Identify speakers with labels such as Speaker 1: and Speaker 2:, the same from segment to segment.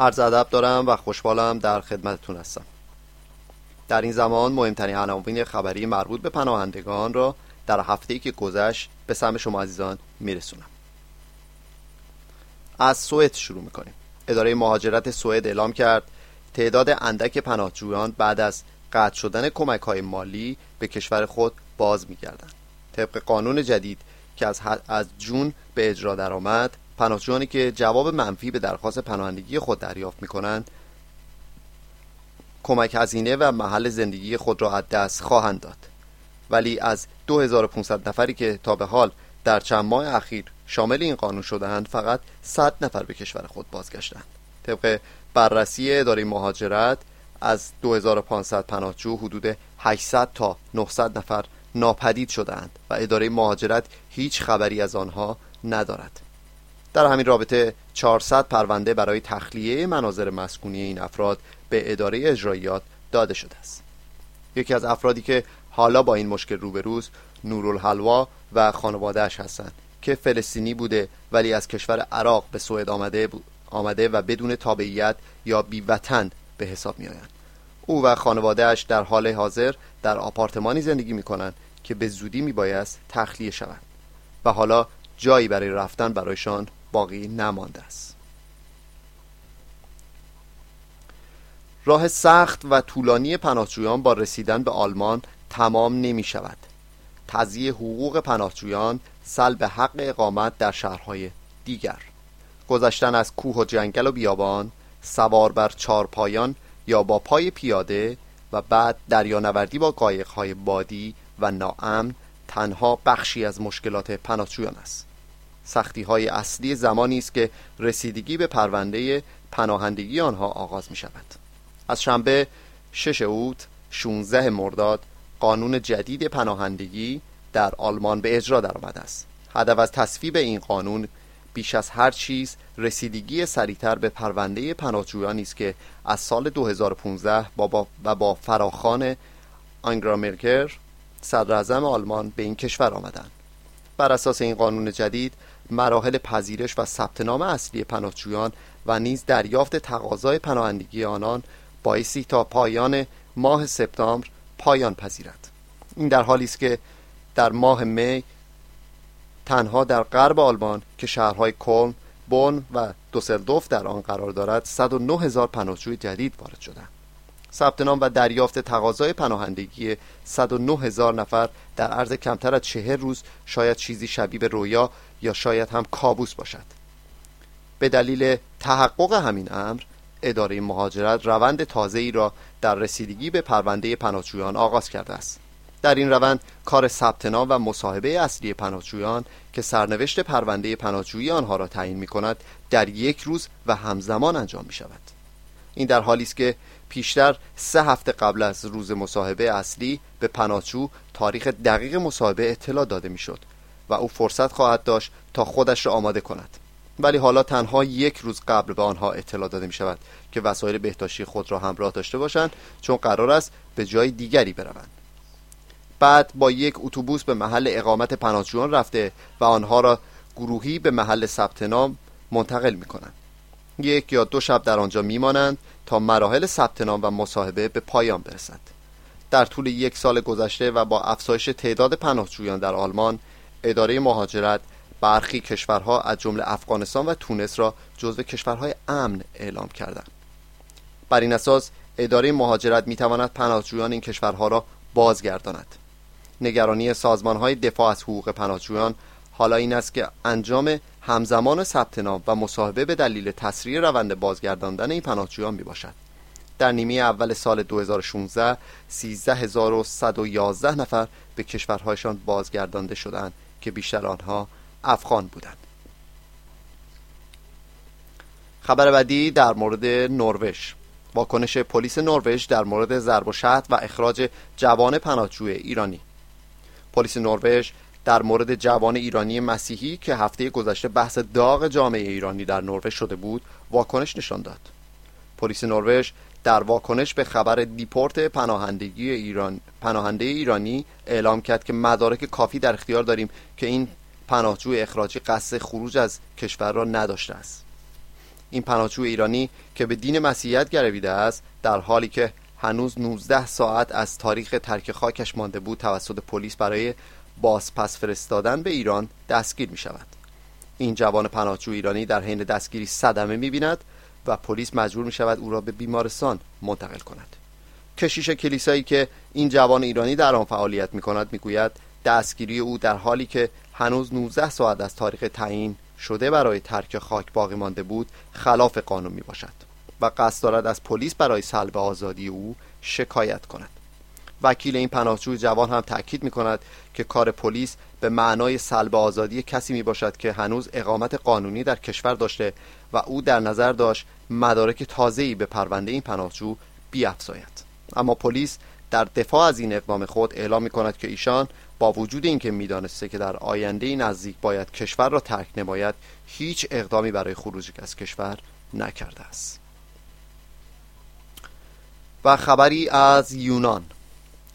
Speaker 1: عرض ادب دارم و خوشحالم در خدمتتون هستم. در این زمان مهمترین عناوین خبری مربوط به پناهندگان را در هفته‌ای که گذشت به سمع شما عزیزان میرسونم. از سوئد شروع می‌کنیم. اداره مهاجرت سوئد اعلام کرد تعداد اندک پناهجویان بعد از قطع شدن کمک های مالی به کشور خود باز میگردند. طبق قانون جدید که از, از جون به اجرا درآمد پناهجویانی که جواب منفی به درخواست پناهندگی خود دریافت می کنند کمک هزینه و محل زندگی خود را از دست خواهند داد. ولی از 2500 نفری که تا به حال در چند ماه اخیر شامل این قانون شدهاند فقط 100 نفر به کشور خود بازگشتند طبق بررسی اداره مهاجرت از 2500 پناهجو حدود 800 تا 900 نفر ناپدید شدهاند و اداره مهاجرت هیچ خبری از آنها ندارد. در همین رابطه 400 پرونده برای تخلیه مناظر مسکونی این افراد به اداره اجرایات داده شده است یکی از افرادی که حالا با این مشکل روبروست نورالحلوا و خانوادهش هستند که فلسطینی بوده ولی از کشور عراق به سوئد آمده, آمده و بدون تابعیت یا بیوطن به حساب می آیند. او و خانوادهش در حال حاضر در آپارتمانی زندگی می کنند که به زودی می بایست تخلیه شوند و حالا جایی برای رفتن برایشان باقی نمانده است. راه سخت و طولانی پناهجویان با رسیدن به آلمان تمام نمی شود. تضییع حقوق پناهجویان سلب حق اقامت در شهرهای دیگر. گذشتن از کوه و جنگل و بیابان سوار بر چارپایان یا با پای پیاده و بعد دریانوردی با قایقهای بادی و ناامن تنها بخشی از مشکلات پناهجویان است. سختی های اصلی زمانی است که رسیدگی به پرونده پناهندگی آنها آغاز می شود از شنبه 6 اوت 16 مرداد قانون جدید پناهندگی در آلمان به اجرا درآمده است. هدف از تصویب این قانون بیش از هر چیز رسیدگی سریعتر به پرونده پناهجویانی است که از سال 2015 با و با فراخان آنگرا مرکر صدر آلمان به این کشور آمدند. بر اساس این قانون جدید مراحل پذیرش و ثبت نام اصلی پناهجویان و نیز دریافت تقاضای پناهندگی آنان بایستی تا پایان ماه سپتامبر پایان پذیرد این در حالی است که در ماه می تنها در غرب آلمان که شهرهای کلن، بون و دوسلدوف در آن قرار دارد 109 هزار پناهجوی جدید وارد شدند. ثبت نام و دریافت تقاضای پناهندگی 109 هزار نفر در عرض کمتر از چهر روز شاید چیزی شبیه به رویا یا شاید هم کابوس باشد. به دلیل تحقق همین امر اداره مهاجرت روند تازه ای را در رسیدگی به پرونده پناهجویان آغاز کرده است. در این روند کار ثبت نام و مصاحبه اصلی پناهجویان که سرنوشت پرونده پناهجویی آنها را تعیین می کند در یک روز و همزمان انجام می شود این در حالی است که پیشتر سه هفته قبل از روز مصاحبه اصلی به پناهجو تاریخ دقیق مصاحبه اطلاع داده می‌شد. و او فرصت خواهد داشت تا خودش را آماده کند. ولی حالا تنها یک روز قبل به آنها اطلاع داده می شود که وسایل بهداشتی خود را همراه داشته باشند چون قرار است به جای دیگری بروند. بعد با یک اتوبوس به محل اقامت پناهجویان رفته و آنها را گروهی به محل ثبت نام منتقل می کنند یک یا دو شب در آنجا میمانند تا مراحل ثبت نام و مصاحبه به پایان برسد. در طول یک سال گذشته و با افزایش تعداد پناهجویان در آلمان اداره مهاجرت برخی کشورها از جمله افغانستان و تونس را جزو کشورهای امن اعلام کردند. بر این اساس اداره مهاجرت می تواند پناهجویان این کشورها را بازگرداند. نگرانی سازمان های دفاع از حقوق پناهجویان حالا این است که انجام همزمان ثبت نام و مصاحبه به دلیل تسریع روند بازگرداندن این پناهجویان می باشد در نیمه اول سال 2016 13111 نفر به کشورهایشان بازگردانده شدند که بیشتر آنها افغان بودند. خبر بعدی در مورد نروژ. واکنش پلیس نروژ در مورد ضرب و و اخراج جوان پناهجوی ایرانی. پلیس نروژ در مورد جوان ایرانی مسیحی که هفته گذشته بحث داغ جامعه ایرانی در نروژ شده بود واکنش نشان داد. پلیس نروژ در واکنش به خبر دیپورت پناهندگی ایران پناهنده ایرانی اعلام کرد که مدارک کافی در اختیار داریم که این پناهجو اخراجی قصد خروج از کشور را نداشته است. این پناهجو ایرانی که به دین مسیحیت گرویده است در حالی که هنوز 19 ساعت از تاریخ ترک خاکش مانده بود توسط پلیس برای بازپس فرستادن به ایران دستگیر می شود این جوان پناهجو ایرانی در حین دستگیری صدمه می بیند و پلیس مجبور می شود او را به بیمارستان منتقل کند. کشیش کلیسایی که این جوان ایرانی در آن فعالیت می کند می گوید دستگیری او در حالی که هنوز 19 ساعت از تاریخ تعیین شده برای ترک خاک باقی مانده بود خلاف قانون می باشد و قصد دارد از پلیس برای سلب آزادی او شکایت کند. وکیل این پناهجوی جوان هم تاکید می کند که کار پلیس به معنای سلب آزادی کسی می باشد که هنوز اقامت قانونی در کشور داشته و او در نظر داشت مدارک تازه‌ای به پرونده این پناهجو بیافزاید. اما پلیس در دفاع از این اقدام خود اعلام می کند که ایشان با وجود اینکه می‌دانسته که در آینده نزدیک باید کشور را ترک نماید هیچ اقدامی برای خروج از کشور نکرده است. و خبری از یونان.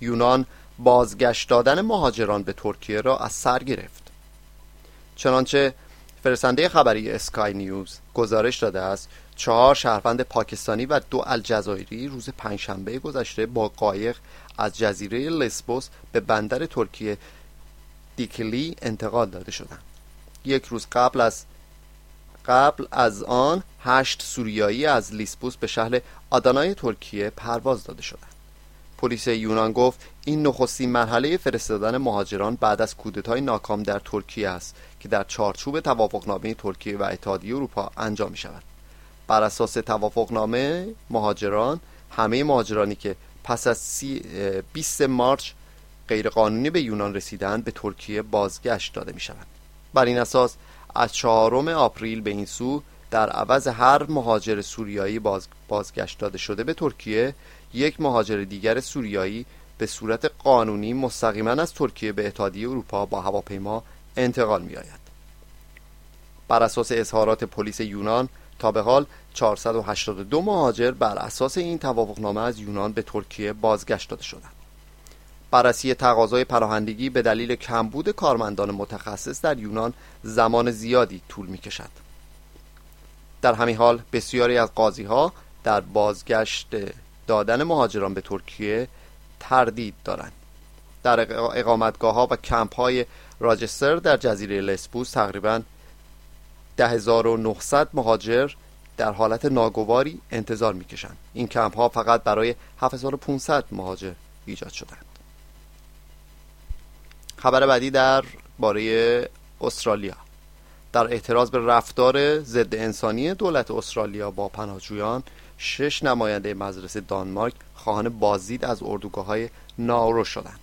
Speaker 1: یونان بازگشت دادن مهاجران به ترکیه را از سر گرفت. چنانچه فرستنده خبری اسکای نیوز گزارش داده است. چهار شهروند پاکستانی و دو الجزایری روز پنجشنبه گذشته با قایق از جزیره لسبوس به بندر ترکیه دیکلی انتقال داده شدند. یک روز قبل از قبل از آن هشت سوریایی از لیسبوس به شهر آدانای ترکیه پرواز داده شدند. پلیس یونان گفت این نخستین مرحله فرستادن مهاجران بعد از کودتای ناکام در ترکیه است که در چارچوب توافقنامه ترکیه و اتحادیه اروپا انجام می شود بر اساس توافقنامه مهاجران همه مهاجرانی که پس از 20 مارچ غیرقانونی به یونان رسیدند به ترکیه بازگشت داده می شوند بر این اساس از چهارم آپریل به این سو در عوض هر مهاجر سوریایی باز بازگشت داده شده به ترکیه یک مهاجر دیگر سوریایی به صورت قانونی مستقیما از ترکیه به اتحادیه اروپا با هواپیما انتقال می آید. بر اساس اظهارات پلیس یونان تا به حال 482 مهاجر بر اساس این توافقنامه از یونان به ترکیه بازگشت داده شدند. بررسی تقاضای پناهندگی به دلیل کمبود کارمندان متخصص در یونان زمان زیادی طول می کشد. در همین حال بسیاری از قاضی ها در بازگشت دادن مهاجران به ترکیه تردید دارند. در اقامتگاه ها و کمپ های راجستر در جزیره لسبوس تقریبا 10900 مهاجر در حالت ناگواری انتظار می‌کشند. این کمپ ها فقط برای 7500 مهاجر ایجاد شدند. خبر بعدی در باره استرالیا. در اعتراض به رفتار ضد انسانی دولت استرالیا با پناهجویان شش نماینده مجلس دانمارک خواهان بازدید از اردوگاه های ناورو شدند.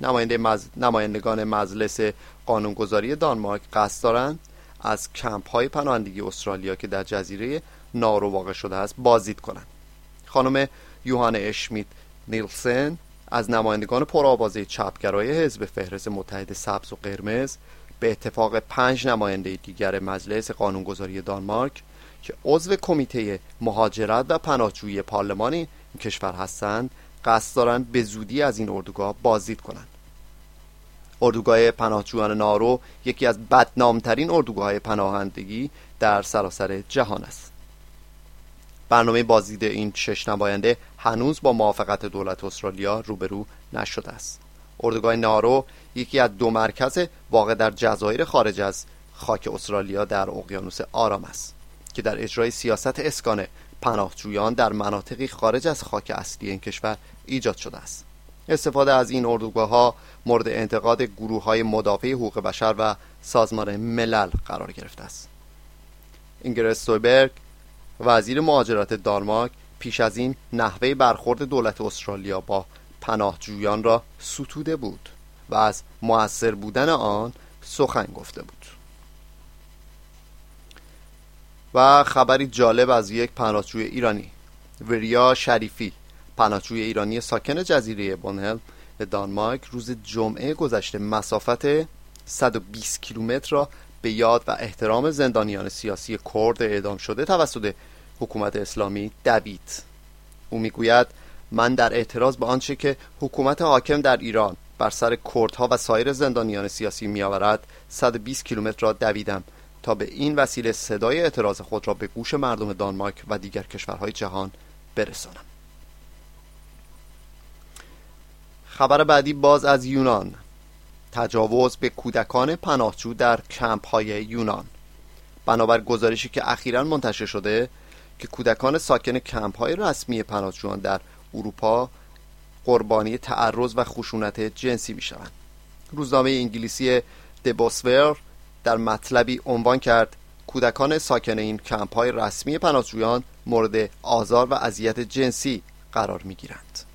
Speaker 1: نماینده مز... نمایندگان مجلس قانونگذاری دانمارک قصد دارند از کمپ های پناهندگی استرالیا که در جزیره نارو واقع شده است بازدید کنند. خانم یوهان اشمیت نیلسن از نمایندگان پرآوازه چپگرای حزب فهرست متحد سبز و قرمز به اتفاق پنج نماینده دیگر مجلس قانونگذاری دانمارک که عضو کمیته مهاجرت و پناهجویی پارلمان این کشور هستند قصد دارند به زودی از این اردوگاه بازدید کنند. اردوگاه پناهجویان نارو یکی از بدنامترین اردوگاه پناهندگی در سراسر جهان است. برنامه بازدید این شش نماینده هنوز با موافقت دولت استرالیا روبرو نشده است. اردوگاه نارو یکی از دو مرکز واقع در جزایر خارج از خاک استرالیا در اقیانوس آرام است. که در اجرای سیاست اسکان پناهجویان در مناطقی خارج از خاک اصلی این کشور ایجاد شده است. استفاده از این اردوگاه ها مورد انتقاد گروه های مدافع حقوق بشر و سازمان ملل قرار گرفته است. اینگرس سویبرگ وزیر مهاجرت دانمارک پیش از این نحوه برخورد دولت استرالیا با پناهجویان را ستوده بود و از موثر بودن آن سخن گفته بود. و خبری جالب از یک پناهجوی ایرانی. وریا شریفی پناهجوی ایرانی ساکن جزیره بونهل دانمارک روز جمعه گذشته مسافت 120 کیلومتر را به یاد و احترام زندانیان سیاسی کرد اعدام شده توسط حکومت اسلامی دوید. او می‌گوید من در اعتراض به آنچه که حکومت حاکم در ایران بر سر کردها و سایر زندانیان سیاسی میآورد 120 کیلومتر را دویدم تا به این وسیله صدای اعتراض خود را به گوش مردم دانمارک و دیگر کشورهای جهان برسانم. خبر بعدی باز از یونان. تجاوز به کودکان پناهجو در کمپ های یونان. بنابر گزارشی که اخیرا منتشر شده که کودکان ساکن کمپ های رسمی پناهجویان در اروپا قربانی تعرض و خشونت جنسی می شوند. روزنامه انگلیسی دباسور در مطلبی عنوان کرد کودکان ساکن این کمپ های رسمی پناهجویان مورد آزار و اذیت جنسی قرار می گیرند.